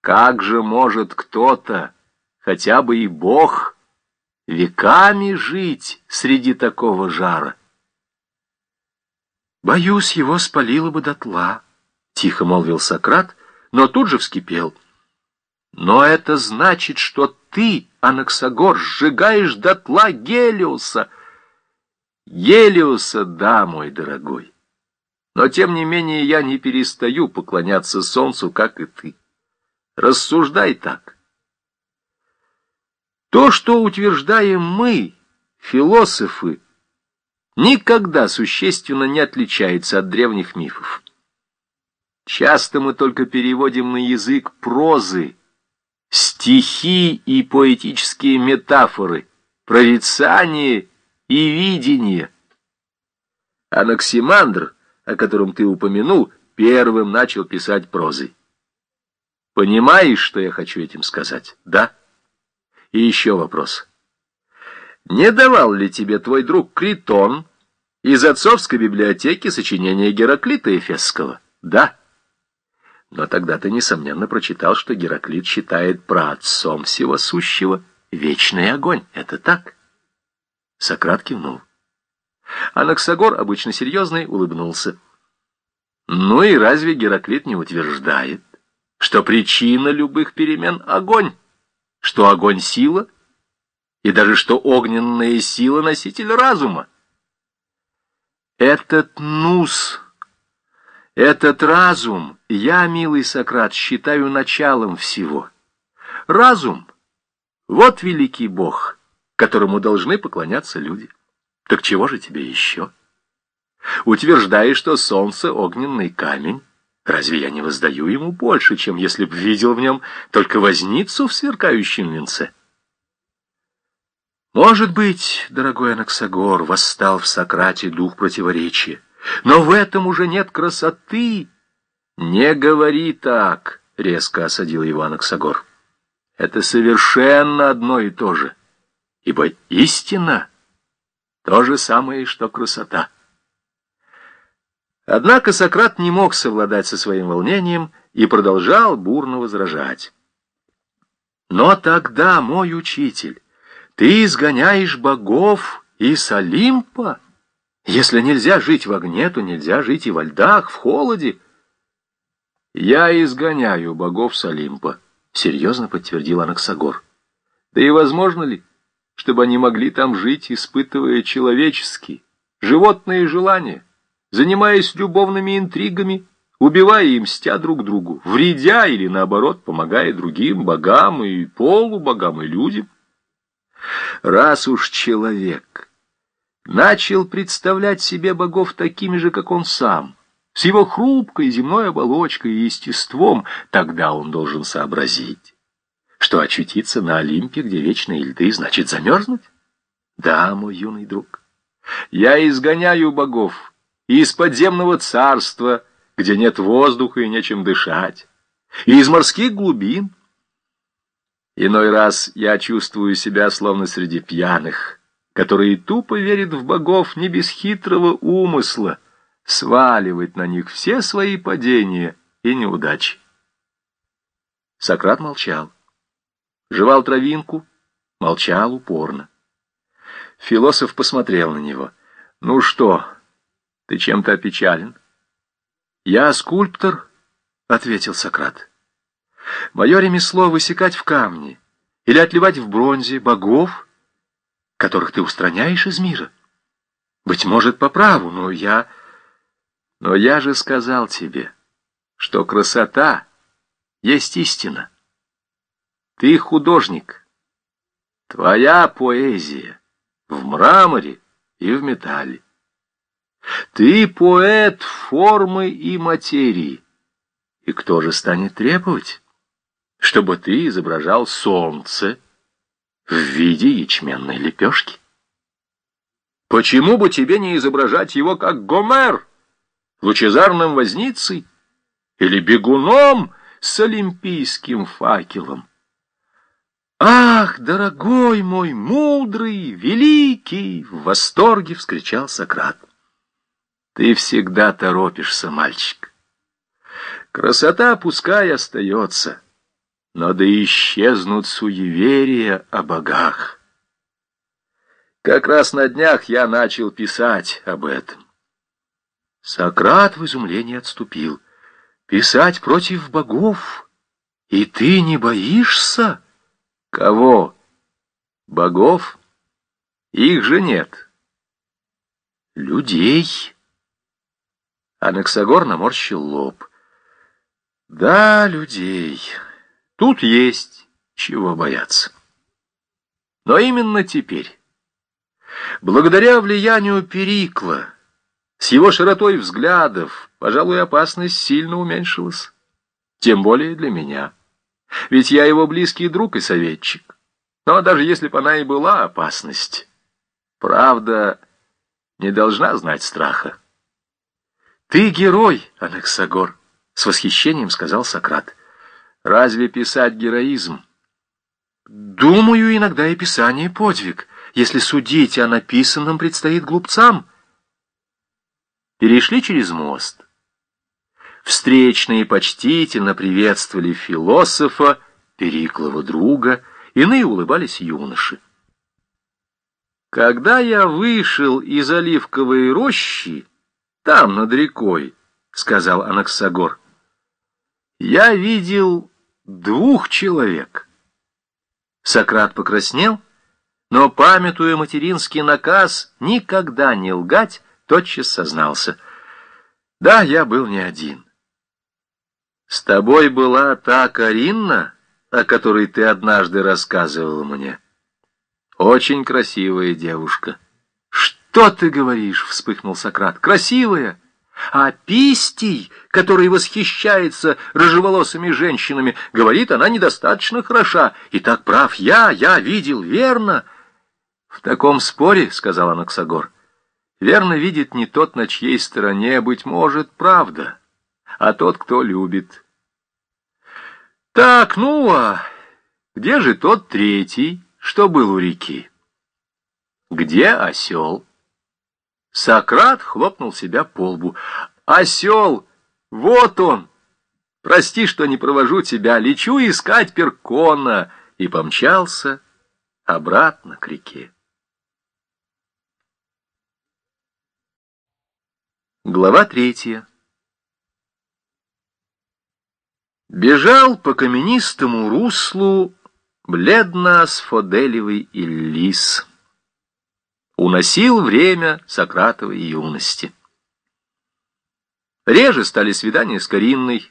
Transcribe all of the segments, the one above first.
Как же может кто-то, хотя бы и Бог, веками жить среди такого жара? Боюсь, его спалило бы дотла, — тихо молвил Сократ, но тут же вскипел. Но это значит, что ты, Анаксагор, сжигаешь дотла Гелиуса. Гелиуса, да, мой дорогой. Но, тем не менее, я не перестаю поклоняться солнцу, как и ты. Рассуждай так. То, что утверждаем мы, философы, никогда существенно не отличается от древних мифов. Часто мы только переводим на язык прозы, стихи и поэтические метафоры, прорицание и видение. Анаксимандр, о котором ты упомянул, первым начал писать прозой. Понимаешь, что я хочу этим сказать? Да? И еще вопрос. Не давал ли тебе твой друг Критон из отцовской библиотеки сочинения Гераклита Эфесского? Да. Но тогда ты, несомненно, прочитал, что Гераклит считает праотцом всего сущего вечный огонь. Это так? Сократ кивнул. Анаксагор, обычно серьезный, улыбнулся. Ну и разве Гераклит не утверждает, что причина любых перемен — огонь, что огонь — сила, и даже что огненная сила — носитель разума? Этот нус, этот разум я, милый Сократ, считаю началом всего. Разум — вот великий Бог, которому должны поклоняться люди. Так чего же тебе еще? Утверждаешь, что солнце — огненный камень, Разве я не воздаю ему больше, чем если б видел в нем только возницу в сверкающем венце? Может быть, дорогой Анаксагор, восстал в Сократе дух противоречия, но в этом уже нет красоты. Не говори так, резко осадил его Анаксагор. Это совершенно одно и то же, ибо истина — то же самое, что красота. Однако Сократ не мог совладать со своим волнением и продолжал бурно возражать. «Но тогда, мой учитель, ты изгоняешь богов из Олимпа? Если нельзя жить в огне, то нельзя жить и во льдах, в холоде». «Я изгоняю богов с Олимпа», — серьезно подтвердил Анаксагор. «Да и возможно ли, чтобы они могли там жить, испытывая человеческие, животные желания?» Занимаясь любовными интригами, убивая и мстя друг другу, вредя или, наоборот, помогая другим богам и полубогам и людям. Раз уж человек начал представлять себе богов такими же, как он сам, с его хрупкой земной оболочкой и естеством, тогда он должен сообразить, что очутиться на Олимпе, где вечные льды, значит замерзнуть? Да, мой юный друг, я изгоняю богов, и из подземного царства, где нет воздуха и нечем дышать, и из морских глубин. Иной раз я чувствую себя словно среди пьяных, которые тупо верят в богов не без хитрого умысла, сваливать на них все свои падения и неудачи. Сократ молчал, жевал травинку, молчал упорно. Философ посмотрел на него. «Ну что?» Ты чем-то опечален? Я скульптор, — ответил Сократ. Мое ремесло — высекать в камне или отливать в бронзе богов, которых ты устраняешь из мира. Быть может, по праву, но я... Но я же сказал тебе, что красота есть истина. Ты художник. Твоя поэзия в мраморе и в металле. Ты поэт формы и материи. И кто же станет требовать, чтобы ты изображал солнце в виде ячменной лепешки? Почему бы тебе не изображать его как Гомер, лучезарным возницей или бегуном с олимпийским факелом? «Ах, дорогой мой, мудрый, великий!» — в восторге вскричал Сократ. Ты всегда торопишься, мальчик. Красота пускай остается, но да исчезнут суеверия о богах. Как раз на днях я начал писать об этом. Сократ в изумлении отступил. Писать против богов? И ты не боишься? Кого? Богов? Их же нет. Людей. Анаксагор наморщил лоб. Да, людей. Тут есть чего бояться. Но именно теперь, благодаря влиянию Перикла, с его широтой взглядов, пожалуй, опасность сильно уменьшилась. Тем более для меня. Ведь я его близкий друг и советчик. Но даже если бы она и была опасность, правда не должна знать страха. «Ты герой, Анаксагор», — с восхищением сказал Сократ. Разве писать героизм? Думаю, иногда и писание подвиг, если судить о написанном предстоит глупцам. Перешли через мост. Встречные почтительно приветствовали философа, Периклова друга, иные улыбались юноши. Когда я вышел из оливковой рощи, там, над рекой, — сказал Анаксагор, — я видел двух человек. Сократ покраснел, но, памятуя материнский наказ никогда не лгать, тотчас сознался. Да, я был не один. С тобой была та Каринна, о которой ты однажды рассказывал мне. Очень красивая девушка. Что ты говоришь? — вспыхнул Сократ. Красивая? А Пистий, который восхищается рыжеволосыми женщинами, говорит, она недостаточно хороша. И так прав я, я видел, верно. В таком споре, — сказал Анаксагор, — верно видит не тот, на чьей стороне, быть может, правда, а тот, кто любит. Так, ну, а где же тот третий, что был у реки? Где осел? Сократ хлопнул себя по лбу. «Осел! Вот он! Прости, что не провожу тебя, лечу искать перкона!» И помчался обратно к реке. Глава третья. Бежал по каменистому руслу бледно-асфоделевый Иллис уносил время Сократовой юности. Реже стали свидания с Каринной,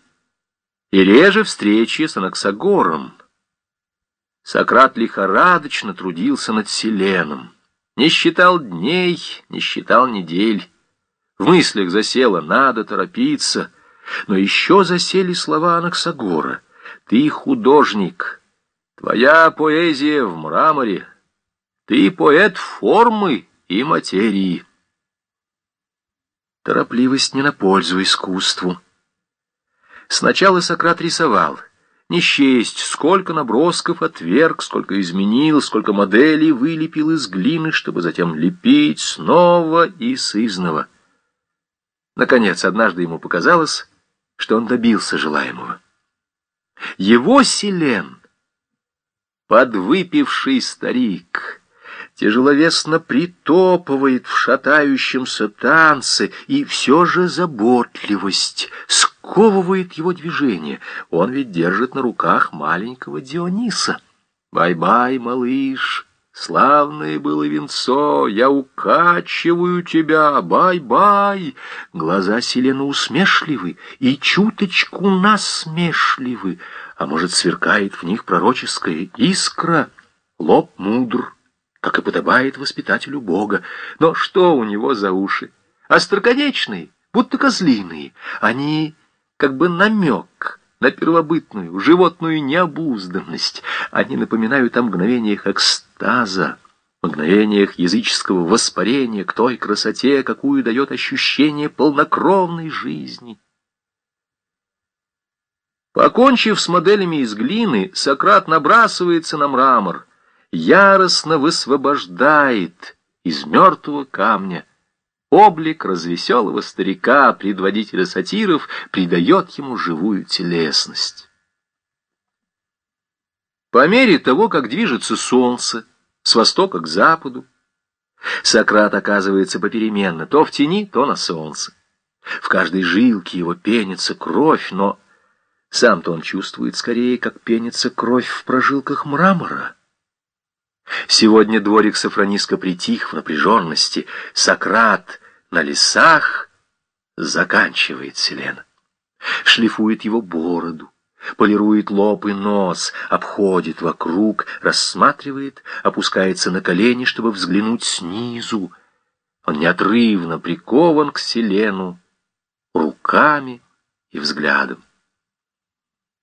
и реже встречи с Анаксагором. Сократ лихорадочно трудился над Селеном, не считал дней, не считал недель. В мыслях засело «надо торопиться», но еще засели слова Анаксагора. «Ты художник, твоя поэзия в мраморе». Ты поэт формы и материи. Торопливость не на пользу искусству. Сначала Сократ рисовал. Не счесть, сколько набросков отверг, сколько изменил, сколько моделей вылепил из глины, чтобы затем лепить снова и сызново. Наконец, однажды ему показалось, что он добился желаемого. Его Силен, подвыпивший старик, тяжеловесно притопывает в шатающемся танце, и все же заботливость сковывает его движение. Он ведь держит на руках маленького Диониса. «Бай-бай, малыш!» Славное было винцо, я укачиваю тебя, бай-бай. Глаза Селена усмешливы и чуточку насмешливы, а может, сверкает в них пророческая искра, лоб мудр, как и подобает воспитателю Бога. Но что у него за уши? Остроконечные, будто козлиные. Они как бы намек на первобытную, животную необузданность. Они напоминают о мгновениях экстаза, мгновениях языческого воспарения к той красоте, какую дает ощущение полнокровной жизни. Покончив с моделями из глины, Сократ набрасывается на мрамор — яростно высвобождает из мертвого камня. Облик развеселого старика, предводителя сатиров, придает ему живую телесность. по мере того, как движется солнце с востока к западу. Сократ оказывается попеременно, то в тени, то на солнце. В каждой жилке его пенится кровь, но сам-то он чувствует скорее, как пенится кровь в прожилках мрамора. Сегодня дворик Сафрониска притих в напряженности. Сократ на лесах заканчивает Селена. Шлифует его бороду, полирует лоб и нос, обходит вокруг, рассматривает, опускается на колени, чтобы взглянуть снизу. Он неотрывно прикован к Селену руками и взглядом.